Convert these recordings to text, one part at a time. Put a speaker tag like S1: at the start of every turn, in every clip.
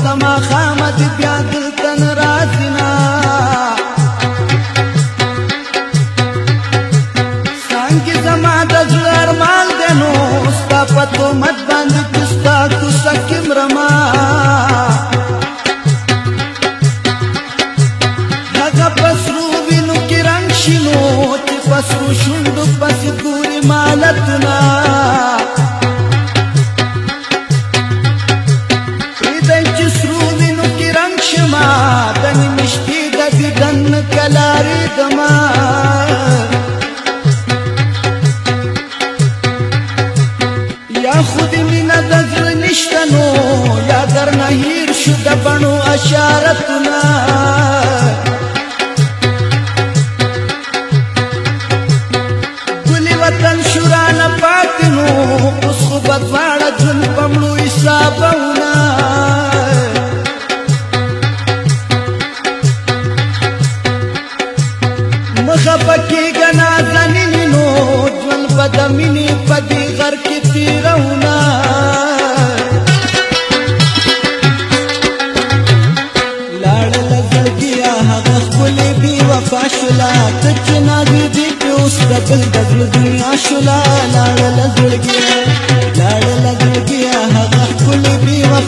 S1: ستا ما خامت بیا د کلاری دما یا خود مینا دزر نشتنو یا در نهیر شد بنو اشارتنا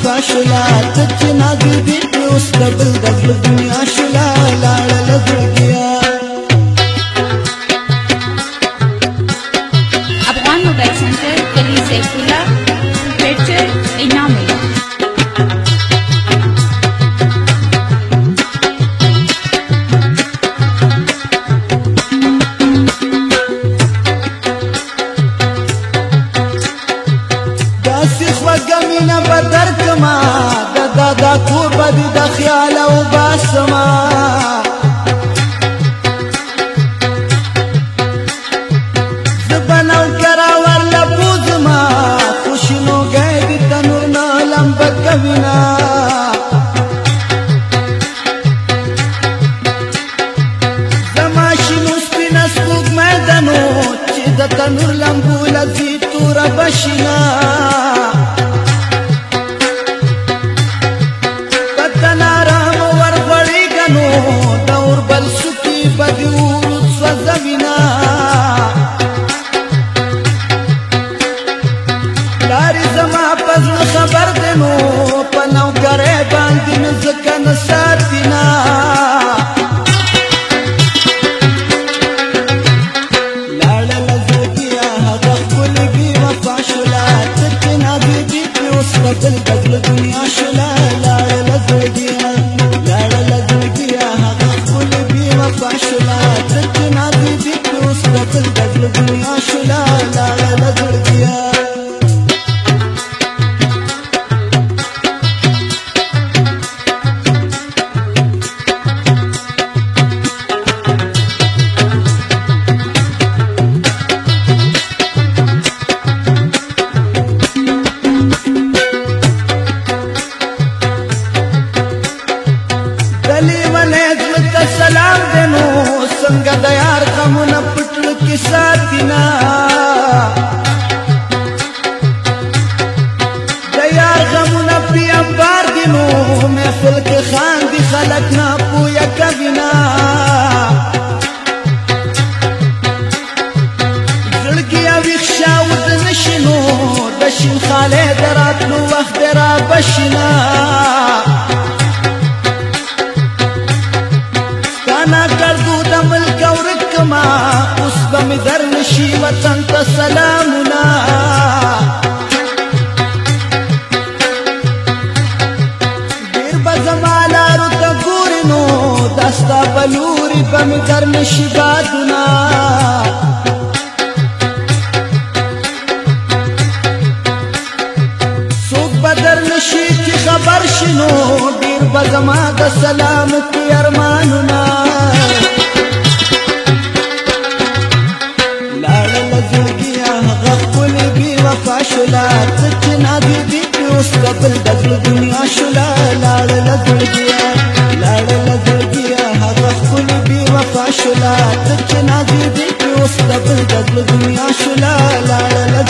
S1: ಕಾಶುಲಾತ ಚೆನ್ನಾಗಿದ್ದಿತ್ತು double double ದುನಿಯಾಶುಲ ಲಾಳಲ ದುಡ್ಗೆಯ Afghan Mobile Center, Kali Saifullah, Fetcher, Inamir. نور لمبو لذي تور بشنا پتنا رام ور وړي غنو دور بل سکی بدو سوزوینا لار زما پس خبر دنو پنو غره باندې نزدک نساتینا شین خاله دراتلو وخت درا بشینا کانا کردو د ملک ورکما اوس به در نشي وطن ته سلامونه ډیر به زما لارو ته ګورې نو دستا په لورې به مې در نشي بادونه زما د سلامتی ارمانونه لاړه له زړګیه هغه ښکلې بې وفا شوله څه چې نادیدې دي اوس د بل د زړه دنیا شوله لاړه له زړګیه لاړه له زړګیه هغه ښکلې بې وفا شوله څه چې نادیدې دي اوس د بل د دنیا شوله لاړه له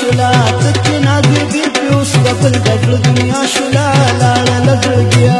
S1: شولا تکنا دې دې په اوس خپل دغه دنیا شولا لاړه لګړګیا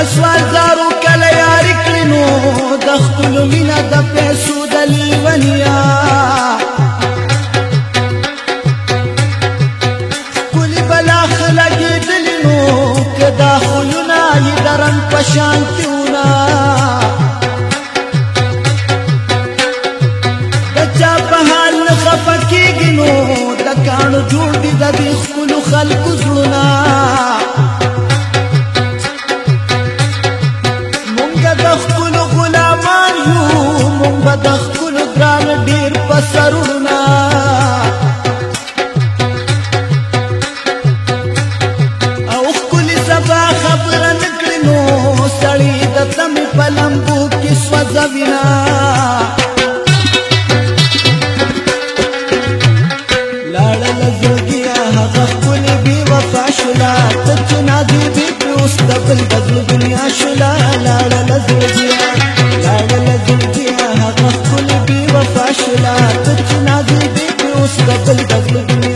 S1: پسوال زارو کله یار کړنو د خپل مینا د پیسو د لیونیا کول بلا خلګ دلنو کدا خلونا یې درن پشانتیونا دچا په حال خفکیږي نو د کانو جوړ دي د خپل خلکو زړه زړګیا هغه خپل بي وفا شولا ته چې نادي بي اوس د بل د دنیا شولا لاړه لزړګیا لاړه لزړګیا هغه خپل بي وفا شولا ته چې نادي بي اوس د بل د دنیا